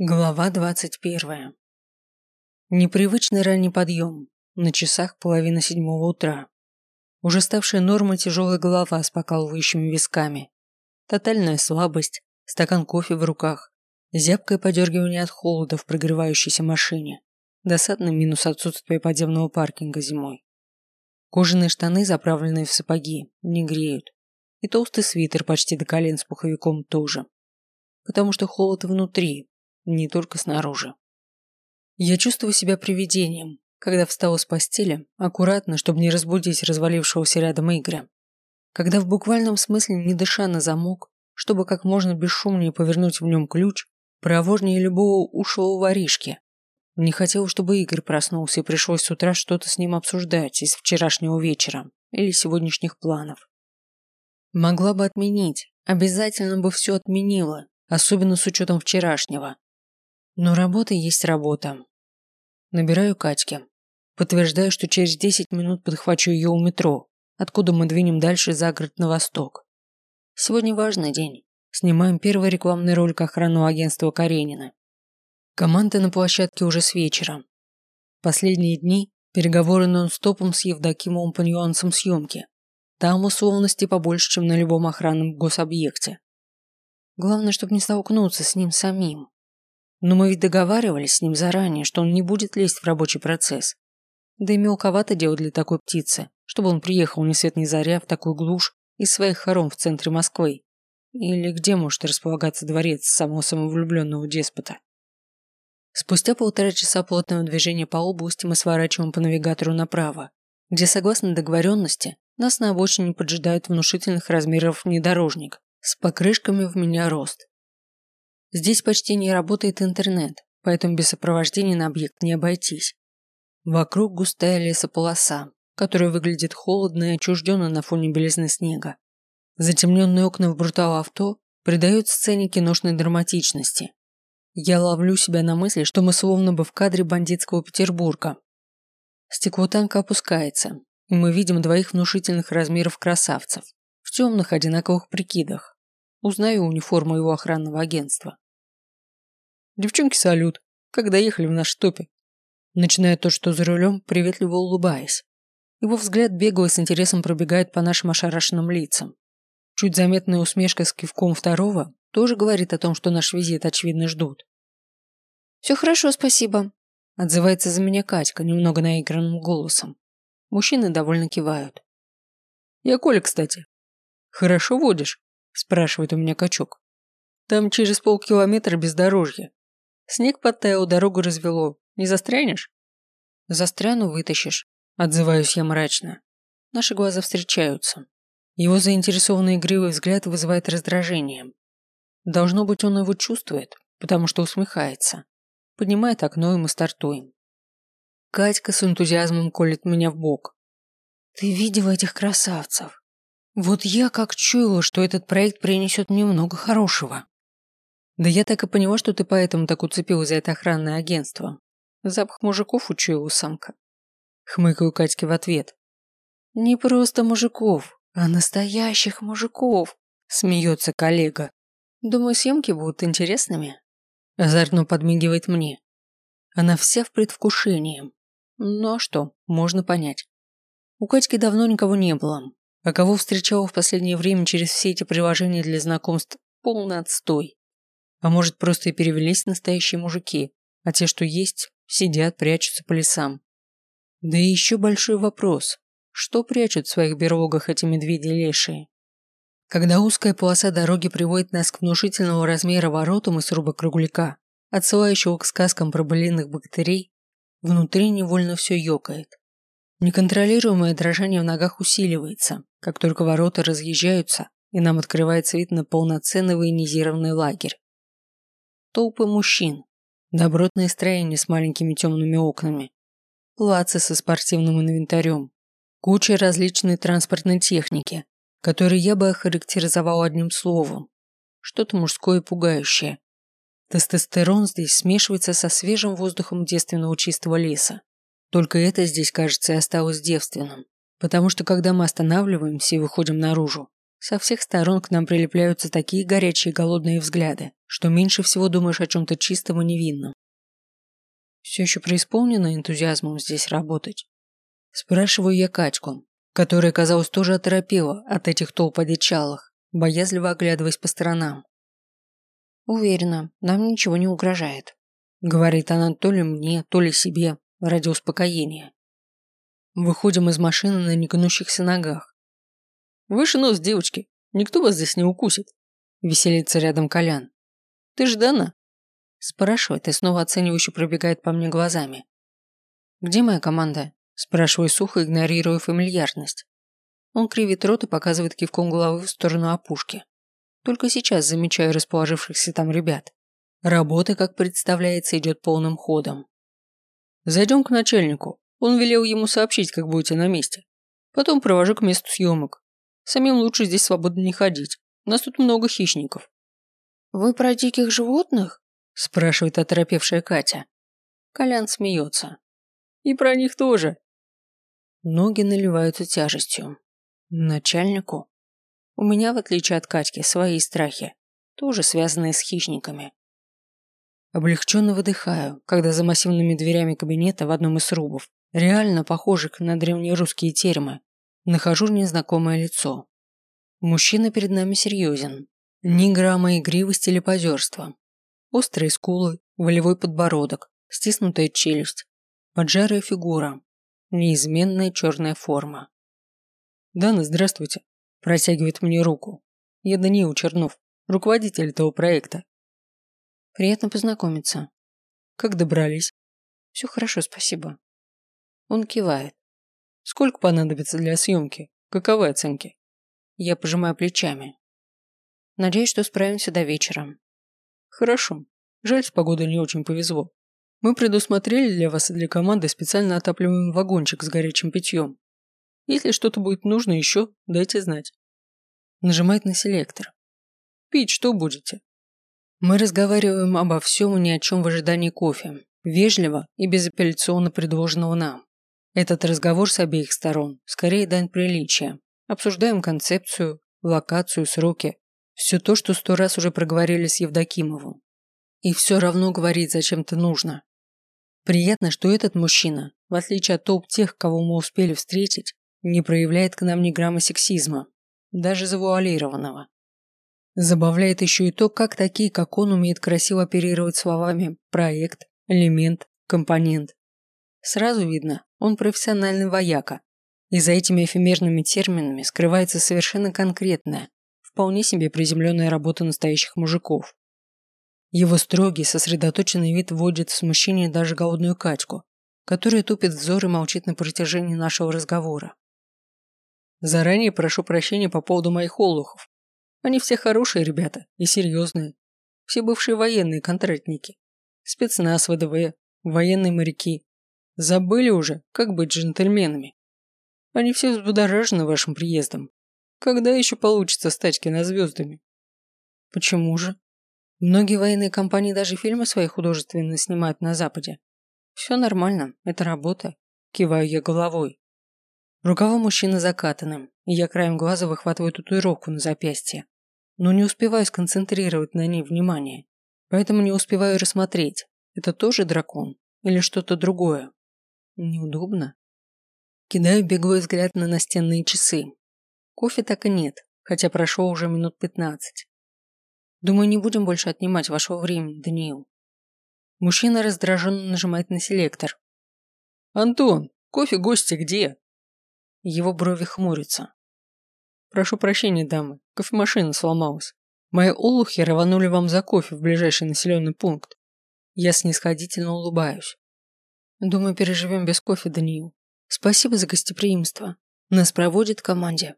Глава двадцать первая. Непривычный ранний подъем. На часах половина седьмого утра. Уже ставшая нормой тяжелая голова с покалывающими висками. Тотальная слабость, стакан кофе в руках, зябкое подергивание от холода в прогревающейся машине, досадный минус отсутствия подземного паркинга зимой. Кожаные штаны, заправленные в сапоги, не греют. И толстый свитер почти до колен с пуховиком тоже. Потому что холод внутри, не только снаружи. Я чувствую себя привидением, когда встала с постели, аккуратно, чтобы не разбудить развалившегося рядом Игоря. Когда в буквальном смысле не дыша на замок, чтобы как можно бесшумнее повернуть в нем ключ, проворнее любого ушлого воришки. Не хотела, чтобы Игорь проснулся и пришлось с утра что-то с ним обсуждать из вчерашнего вечера или сегодняшних планов. Могла бы отменить, обязательно бы все отменила, особенно с учетом вчерашнего. Но работа есть работа. Набираю Катьке. Подтверждаю, что через 10 минут подхвачу ее у метро, откуда мы двинем дальше за город на восток. Сегодня важный день. Снимаем первый рекламный ролик охранного агентства Каренина. Команда на площадке уже с вечера. Последние дни переговоры нон-стопом с Евдокимовым по нюансам съемки. Там условности побольше, чем на любом охранном гособъекте. Главное, чтобы не столкнуться с ним самим. Но мы ведь договаривались с ним заранее, что он не будет лезть в рабочий процесс. Да и мелковато дело для такой птицы, чтобы он приехал ни свет ни заря в такую глушь из своих хором в центре Москвы. Или где может располагаться дворец самого самовлюбленного деспота? Спустя полтора часа плотного движения по области мы сворачиваем по навигатору направо, где, согласно договоренности, нас на обочине поджидает внушительных размеров внедорожник с покрышками в меня рост. Здесь почти не работает интернет, поэтому без сопровождения на объект не обойтись. Вокруг густая лесополоса, которая выглядит холодно и отчужденно на фоне белизны снега. Затемненные окна в брутал авто придают сцене киношной драматичности. Я ловлю себя на мысли, что мы словно бы в кадре бандитского Петербурга. Стекло танка опускается, и мы видим двоих внушительных размеров красавцев в темных одинаковых прикидах. Узнаю униформу его охранного агентства. Девчонки, салют. Когда ехали в наш топе. Начиная то, что за рулем, приветливо улыбаясь. Его взгляд бегло с интересом пробегает по нашим ошарашенным лицам. Чуть заметная усмешка с кивком второго тоже говорит о том, что наш визит очевидно ждут. «Все хорошо, спасибо», – отзывается за меня Катька немного наигранным голосом. Мужчины довольно кивают. «Я Коля, кстати». «Хорошо водишь?» – спрашивает у меня качок. «Там через полкилометра бездорожье. Снег подтаял, дорогу развело. Не застрянешь? Застряну, вытащишь. Отзываюсь я мрачно. Наши глаза встречаются. Его заинтересованный игривый взгляд вызывает раздражение. Должно быть, он его чувствует, потому что усмехается. Поднимает окно, и мы стартуем. Катька с энтузиазмом колет меня в бок. Ты видела этих красавцев? Вот я как чуяла, что этот проект принесет мне много хорошего. Да я так и поняла, что ты поэтому так уцепилась за это охранное агентство. Запах мужиков учуяла самка. Хмыкаю Катьке в ответ. Не просто мужиков, а настоящих мужиков, смеется коллега. Думаю, съемки будут интересными. Озорно подмигивает мне. Она вся в предвкушении. Ну а что, можно понять. У Катьки давно никого не было, а кого встречала в последнее время через все эти приложения для знакомств, полный отстой. А может, просто и перевелись настоящие мужики, а те, что есть, сидят, прячутся по лесам. Да и еще большой вопрос. Что прячут в своих берлогах эти медведи лешие? Когда узкая полоса дороги приводит нас к внушительного размера воротам из руба кругляка, отсылающего к сказкам про былинных богатырей, внутри невольно все ёкает. Неконтролируемое дрожание в ногах усиливается, как только ворота разъезжаются, и нам открывается вид на полноценный военизированный лагерь. Толпы мужчин. Добротное строение с маленькими темными окнами. Плацы со спортивным инвентарем. Куча различной транспортной техники, которую я бы охарактеризовал одним словом. Что-то мужское и пугающее. Тестостерон здесь смешивается со свежим воздухом девственного чистого леса. Только это здесь, кажется, и осталось девственным. Потому что когда мы останавливаемся и выходим наружу, Со всех сторон к нам прилепляются такие горячие голодные взгляды, что меньше всего думаешь о чем-то чистом и невинном. Все еще преисполнена энтузиазмом здесь работать. Спрашиваю я Катьку, которая, казалось, тоже оторопела от этих толп одичалых, боязливо оглядываясь по сторонам. «Уверена, нам ничего не угрожает», — говорит она то ли мне, то ли себе, ради успокоения. Выходим из машины на негнущихся ногах. «Выше нос, девочки, никто вас здесь не укусит», — веселится рядом Колян. «Ты ж Дана?» Спрашивает и снова оценивающе пробегает по мне глазами. «Где моя команда?» Спрашиваю сухо, игнорируя фамильярность. Он кривит рот и показывает кивком головы в сторону опушки. Только сейчас замечаю расположившихся там ребят. Работа, как представляется, идет полным ходом. Зайдем к начальнику. Он велел ему сообщить, как будете на месте. Потом провожу к месту съемок. Самим лучше здесь свободно не ходить. У нас тут много хищников. «Вы про диких животных?» – спрашивает оторопевшая Катя. Колян смеется. «И про них тоже. Ноги наливаются тяжестью. Начальнику? У меня, в отличие от Катьки, свои страхи, тоже связанные с хищниками. Облегченно выдыхаю, когда за массивными дверями кабинета в одном из срубов, реально похожих на древнерусские термы, нахожу незнакомое лицо. Мужчина перед нами серьезен. Ни грамма игривости или позерства. Острые скулы, волевой подбородок, стиснутая челюсть, поджарая фигура, Неизменная черная форма. «Дана, здравствуйте», – протягивает мне руку. «Я Даниил Чернов, руководитель этого проекта». «Приятно познакомиться». «Как добрались?» «Все хорошо, спасибо». Он кивает. «Сколько понадобится для съемки? Каковы оценки?» Я пожимаю плечами. Надеюсь, что справимся до вечера. Хорошо. Жаль, с погодой не очень повезло. Мы предусмотрели для вас и для команды специально отапливаемый вагончик с горячим питьем. Если что-то будет нужно еще, дайте знать. Нажимает на селектор. Пить что будете? Мы разговариваем обо всем и ни о чем в ожидании кофе. Вежливо и безапелляционно предложенного нам. Этот разговор с обеих сторон скорее дань приличия. Обсуждаем концепцию, локацию, сроки. Все то, что сто раз уже проговорили с Евдокимовым. И все равно говорить зачем-то нужно. Приятно, что этот мужчина, в отличие от топ тех, кого мы успели встретить, не проявляет к нам ни грамма сексизма, даже завуалированного. Забавляет еще и то, как такие, как он, умеет красиво оперировать словами «проект», «элемент», «компонент». Сразу видно, он профессиональный вояка, и за этими эфемерными терминами скрывается совершенно конкретная, вполне себе приземленная работа настоящих мужиков. Его строгий, сосредоточенный вид вводит в смущение даже голодную Катьку, которая тупит взор и молчит на протяжении нашего разговора. Заранее прошу прощения по поводу моих олухов. Они все хорошие ребята и серьезные. Все бывшие военные контрактники. Спецназ ВДВ, военные моряки. Забыли уже, как быть джентльменами. Они все взбудоражены вашим приездом. Когда еще получится стать кинозвездами? Почему же? Многие военные компании даже фильмы свои художественные снимают на Западе. Все нормально, это работа. Киваю я головой. Рукава мужчины закатаны, и я краем глаза выхватываю татуировку на запястье. Но не успеваю сконцентрировать на ней внимание. Поэтому не успеваю рассмотреть, это тоже дракон или что-то другое. Неудобно. Кидаю беглый взгляд на настенные часы. Кофе так и нет, хотя прошло уже минут пятнадцать. Думаю, не будем больше отнимать вашего времени, Даниил. Мужчина раздраженно нажимает на селектор. Антон, кофе гости где? Его брови хмурятся. Прошу прощения, дамы, кофемашина сломалась. Мои олухи рванули вам за кофе в ближайший населенный пункт. Я снисходительно улыбаюсь. Думаю, переживем без кофе, Даниил. Спасибо за гостеприимство. Нас проводит команде.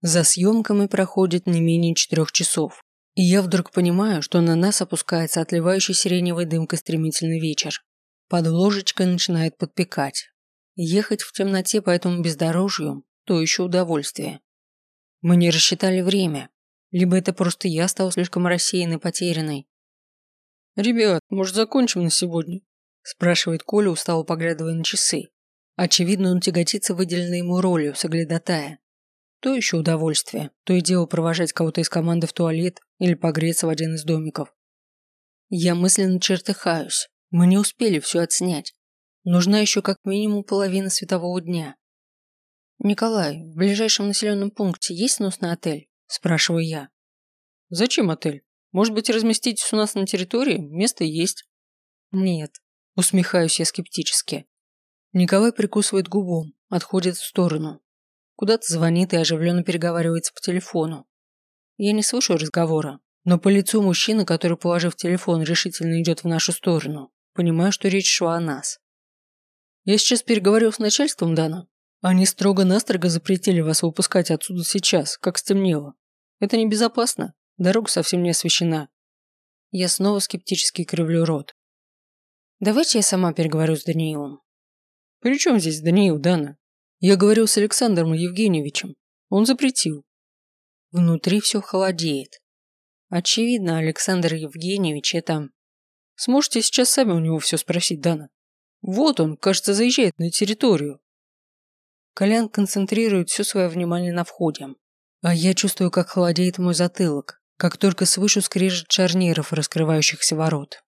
За съемками проходит не менее четырех часов. И я вдруг понимаю, что на нас опускается отливающий сиреневой дымкой стремительный вечер. Под ложечкой начинает подпекать. Ехать в темноте по этому бездорожью – то еще удовольствие. Мы не рассчитали время. Либо это просто я стал слишком рассеянной, потерянной. «Ребят, может, закончим на сегодня?» – спрашивает Коля, устало поглядывая на часы. Очевидно, он тяготится выделенной ему ролью соглядатая. То еще удовольствие, то и дело провожать кого-то из команды в туалет или погреться в один из домиков. Я мысленно чертыхаюсь. Мы не успели все отснять. Нужна еще как минимум половина светового дня. «Николай, в ближайшем населенном пункте есть сносный отель?» – спрашиваю я. «Зачем отель? Может быть, разместитесь у нас на территории? Место есть». «Нет», – усмехаюсь я скептически. Николай прикусывает губу, отходит в сторону. Куда-то звонит и оживленно переговаривается по телефону. Я не слышу разговора, но по лицу мужчины, который, положив телефон, решительно идет в нашу сторону, понимаю, что речь шла о нас. Я сейчас переговорил с начальством Дана, они строго-настрого запретили вас выпускать отсюда сейчас, как стемнело. Это небезопасно. Дорога совсем не освещена. Я снова скептически кривлю рот. Давайте я сама переговорю с Даниилом. При чем здесь Даниил, Дана? Я говорил с Александром Евгеньевичем. Он запретил. Внутри все холодеет. Очевидно, Александр Евгеньевич это... Сможете сейчас сами у него все спросить, Дана? Вот он, кажется, заезжает на территорию. Колян концентрирует все свое внимание на входе. А я чувствую, как холодеет мой затылок, как только слышу скрежет шарниров, раскрывающихся ворот.